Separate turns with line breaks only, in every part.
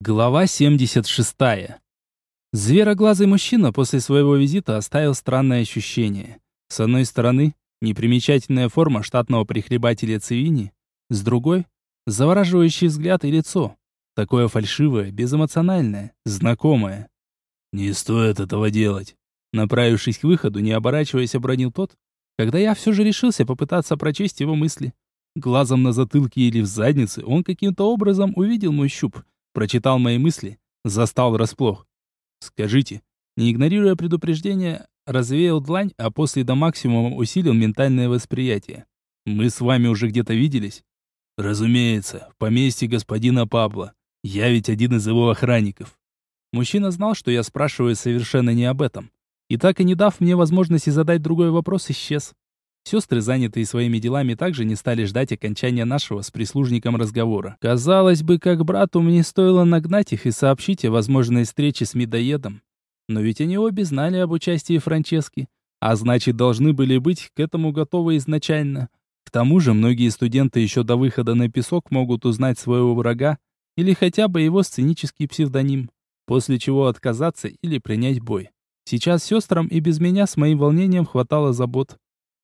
Глава 76. Звероглазый мужчина после своего визита оставил странное ощущение. С одной стороны, непримечательная форма штатного прихлебателя Цивини, с другой — завораживающий взгляд и лицо. Такое фальшивое, безэмоциональное, знакомое. «Не стоит этого делать», — направившись к выходу, не оборачиваясь, обронил тот, когда я все же решился попытаться прочесть его мысли. Глазом на затылке или в заднице он каким-то образом увидел мой щуп — прочитал мои мысли, застал врасплох. Скажите, не игнорируя предупреждение, развеял длань, а после до максимума усилил ментальное восприятие. Мы с вами уже где-то виделись? Разумеется, в поместье господина Пабло. Я ведь один из его охранников. Мужчина знал, что я спрашиваю совершенно не об этом. И так и не дав мне возможности задать другой вопрос, исчез. Сестры, занятые своими делами, также не стали ждать окончания нашего с прислужником разговора. Казалось бы, как брату мне стоило нагнать их и сообщить о возможной встрече с медоедом. Но ведь они обе знали об участии Франчески, а значит, должны были быть к этому готовы изначально. К тому же, многие студенты еще до выхода на песок могут узнать своего врага или хотя бы его сценический псевдоним, после чего отказаться или принять бой. Сейчас сестрам и без меня с моим волнением хватало забот.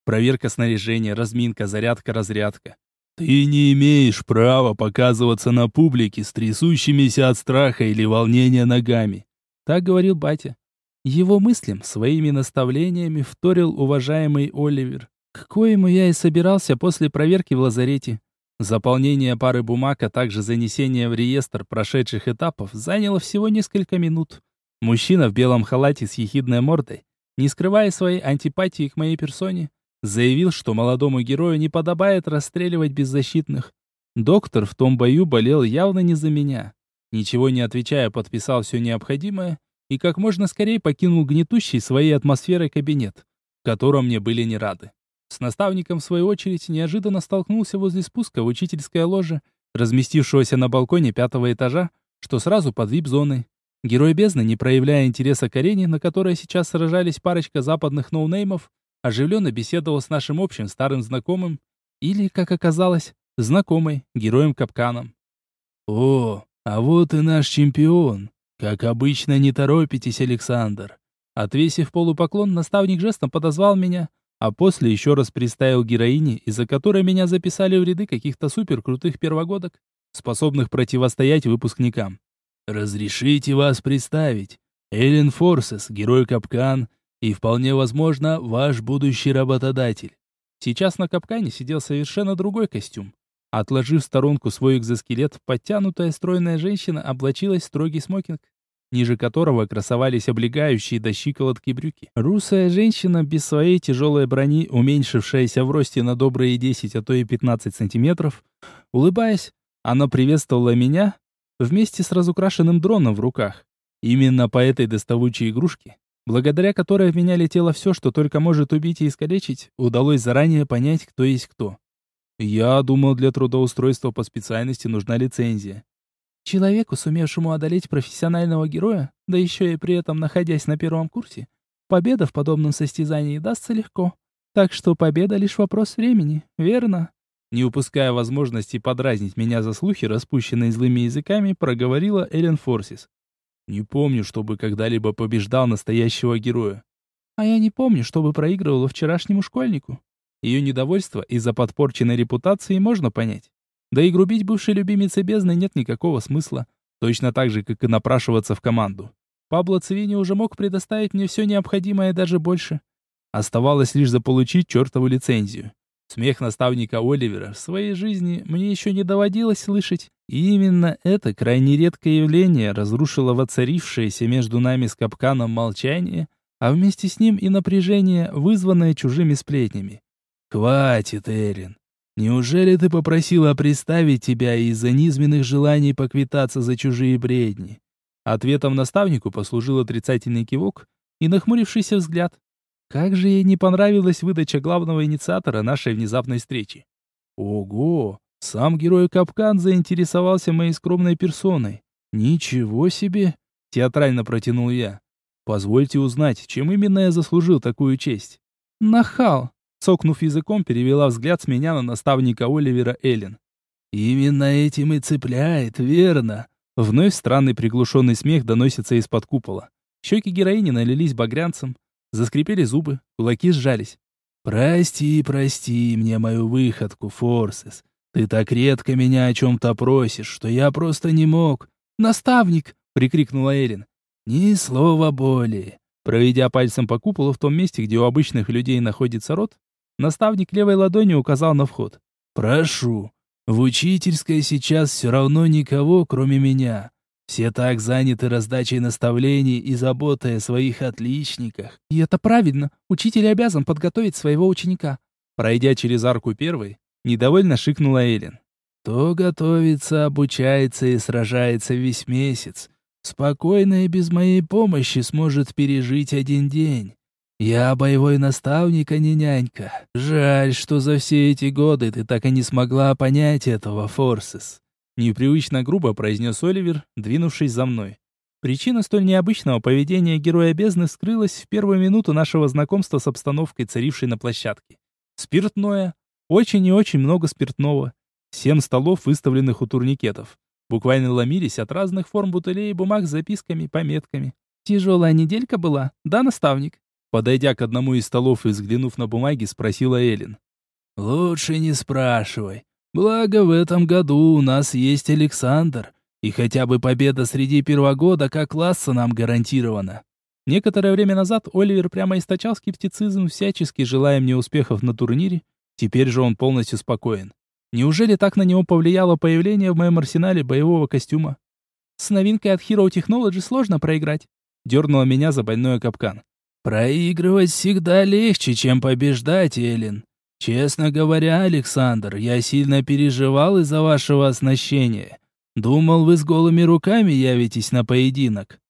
Проверка снаряжения, разминка, зарядка, разрядка. Ты не имеешь права показываться на публике с трясущимися от страха или волнения ногами. Так говорил батя. Его мыслям, своими наставлениями вторил уважаемый Оливер, к коему я и собирался после проверки в лазарете. Заполнение пары бумаг, а также занесение в реестр прошедших этапов заняло всего несколько минут. Мужчина в белом халате с ехидной мордой, не скрывая своей антипатии к моей персоне, Заявил, что молодому герою не подобает расстреливать беззащитных. Доктор в том бою болел явно не за меня. Ничего не отвечая, подписал все необходимое и как можно скорее покинул гнетущий своей атмосферой кабинет, в котором мне были не рады. С наставником, в свою очередь, неожиданно столкнулся возле спуска в учительское ложе, разместившегося на балконе пятого этажа, что сразу под вип-зоной. Герой бездны, не проявляя интереса к арене, на которой сейчас сражались парочка западных ноунеймов, оживленно беседовал с нашим общим старым знакомым, или, как оказалось, знакомой, героем-капканом. «О, а вот и наш чемпион! Как обычно, не торопитесь, Александр!» Отвесив полупоклон, наставник жестом подозвал меня, а после еще раз представил героине, из-за которой меня записали в ряды каких-то суперкрутых первогодок, способных противостоять выпускникам. «Разрешите вас представить. Эллен Форсес, герой-капкан, и вполне возможно, ваш будущий работодатель. Сейчас на капкане сидел совершенно другой костюм. Отложив в сторонку свой экзоскелет, подтянутая стройная женщина облачилась в строгий смокинг, ниже которого красовались облегающие до щиколотки брюки. Русая женщина без своей тяжелой брони, уменьшившаяся в росте на добрые 10, а то и 15 сантиметров, улыбаясь, она приветствовала меня вместе с разукрашенным дроном в руках. Именно по этой доставучей игрушке благодаря которой в меня летело все, что только может убить и искалечить, удалось заранее понять, кто есть кто. Я думал, для трудоустройства по специальности нужна лицензия. Человеку, сумевшему одолеть профессионального героя, да еще и при этом находясь на первом курсе, победа в подобном состязании дастся легко. Так что победа лишь вопрос времени, верно? Не упуская возможности подразнить меня за слухи, распущенные злыми языками, проговорила Эллен Форсис. Не помню, чтобы когда-либо побеждал настоящего героя. А я не помню, чтобы проигрывала вчерашнему школьнику. Ее недовольство из-за подпорченной репутации можно понять. Да и грубить бывшей любимице бездны нет никакого смысла. Точно так же, как и напрашиваться в команду. Пабло Цивини уже мог предоставить мне все необходимое и даже больше. Оставалось лишь заполучить чертову лицензию. Смех наставника Оливера в своей жизни мне еще не доводилось слышать. И именно это крайне редкое явление разрушило воцарившееся между нами с капканом молчание, а вместе с ним и напряжение, вызванное чужими сплетнями. «Хватит, Эрин. Неужели ты попросила представить тебя из-за низменных желаний поквитаться за чужие бредни?» Ответом наставнику послужил отрицательный кивок и нахмурившийся взгляд. Как же ей не понравилась выдача главного инициатора нашей внезапной встречи. Ого, сам герой Капкан заинтересовался моей скромной персоной. Ничего себе, театрально протянул я. Позвольте узнать, чем именно я заслужил такую честь. Нахал, цокнув языком, перевела взгляд с меня на наставника Оливера Эллен. Именно этим и цепляет, верно? Вновь странный приглушенный смех доносится из-под купола. Щеки героини налились багрянцем, заскрипели зубы, кулаки сжались. «Прости, прости мне мою выходку, Форсес. Ты так редко меня о чем-то просишь, что я просто не мог». «Наставник!» — прикрикнула Эрин. «Ни слова более». Проведя пальцем по куполу в том месте, где у обычных людей находится рот, наставник левой ладонью указал на вход. «Прошу, в учительской сейчас все равно никого, кроме меня. Все так заняты раздачей наставлений и заботой о своих отличниках.
И это правильно. Учитель обязан подготовить своего ученика.
Пройдя через арку первой, недовольно шикнула Эллен.
То готовится, обучается и сражается весь месяц. Спокойно и без моей помощи сможет пережить один день. Я боевой наставник, а не нянька. Жаль, что за все эти годы ты так и не смогла понять этого, Форсес.
Непривычно грубо произнес Оливер, двинувшись за мной. Причина столь необычного поведения героя бездны скрылась в первую минуту нашего знакомства с обстановкой, царившей на площадке. Спиртное. Очень и очень много спиртного. Семь столов, выставленных у турникетов. Буквально ломились от разных форм бутылей и бумаг с записками, пометками.
«Тяжелая неделька была, да, наставник?»
Подойдя к одному из столов и взглянув на бумаги, спросила Эллен.
«Лучше не спрашивай. Благо, в этом году у нас есть Александр, и хотя бы победа среди первогода класса нам гарантирована».
Некоторое время назад Оливер прямо источал скептицизм, всячески желая мне успехов на турнире. Теперь же он полностью спокоен. Неужели так на него повлияло появление в моем арсенале боевого костюма?
С новинкой от Hero Technology сложно проиграть.
Дернула меня за больной капкан.
Проигрывать всегда легче, чем побеждать, Эллен. Честно говоря, Александр, я сильно переживал из-за вашего оснащения. Думал, вы с голыми руками явитесь на поединок.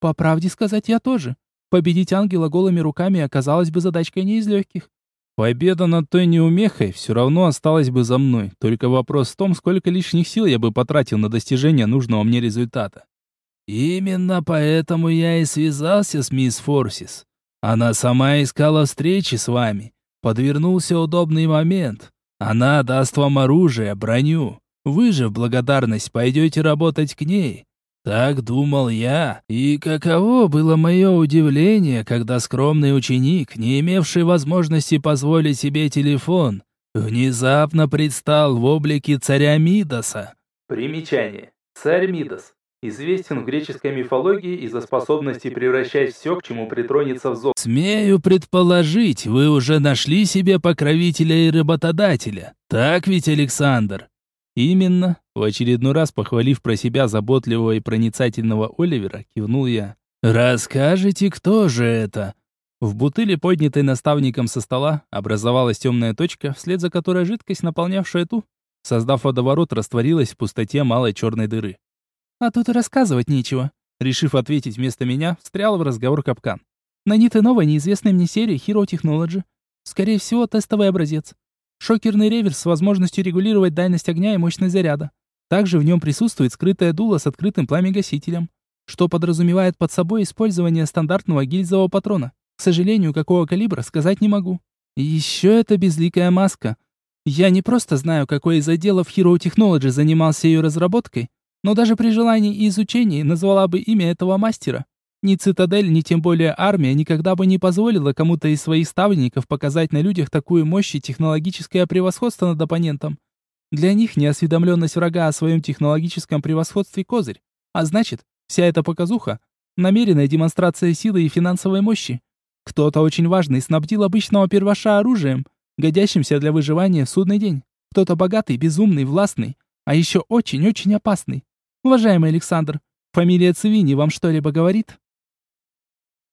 По правде сказать, я тоже. Победить ангела голыми руками оказалось бы задачкой не из легких.
Победа над той неумехой все равно осталась бы за мной. Только вопрос в том, сколько лишних сил я бы потратил на достижение нужного мне результата.
Именно поэтому я и связался с мисс Форсис. Она сама искала встречи с вами. Подвернулся удобный момент. Она даст вам оружие, броню. Вы же в благодарность пойдете работать к ней. Так думал я. И каково было мое удивление, когда скромный ученик, не имевший возможности позволить себе телефон, внезапно предстал в облике царя Мидаса.
Примечание. Царь Мидас известен в греческой мифологии из-за способности превращать все, к чему притронется в зов.
«Смею предположить, вы уже нашли себе покровителя и работодателя. Так ведь, Александр?»
«Именно», — в очередной раз похвалив про себя заботливого и проницательного Оливера, кивнул я.
«Расскажите, кто же это?»
В бутыле, поднятой наставником со стола, образовалась темная точка, вслед за которой жидкость, наполнявшая ту, создав водоворот, растворилась в пустоте малой черной дыры.
А тут и рассказывать нечего. Решив ответить вместо меня, встрял в разговор капкан. Наниты новой неизвестной мне серии Hero Technology. Скорее всего, тестовый образец. Шокерный реверс с возможностью регулировать дальность огня и мощность заряда. Также в нем присутствует скрытое дуло с открытым пламегасителем, что подразумевает под собой использование стандартного гильзового патрона. К сожалению, какого калибра, сказать не могу. Еще это безликая маска. Я не просто знаю, какой из отделов Hero Technology занимался ее разработкой, но даже при желании и изучении назвала бы имя этого мастера. Ни цитадель, ни тем более армия никогда бы не позволила кому-то из своих ставленников показать на людях такую мощь и технологическое превосходство над оппонентом. Для них неосведомленность врага о своем технологическом превосходстве – козырь. А значит, вся эта показуха – намеренная демонстрация силы и финансовой мощи. Кто-то очень важный снабдил обычного перваша оружием, годящимся для выживания в судный день. Кто-то богатый, безумный, властный, а еще очень-очень опасный. Уважаемый Александр, фамилия Цивини вам что-либо говорит?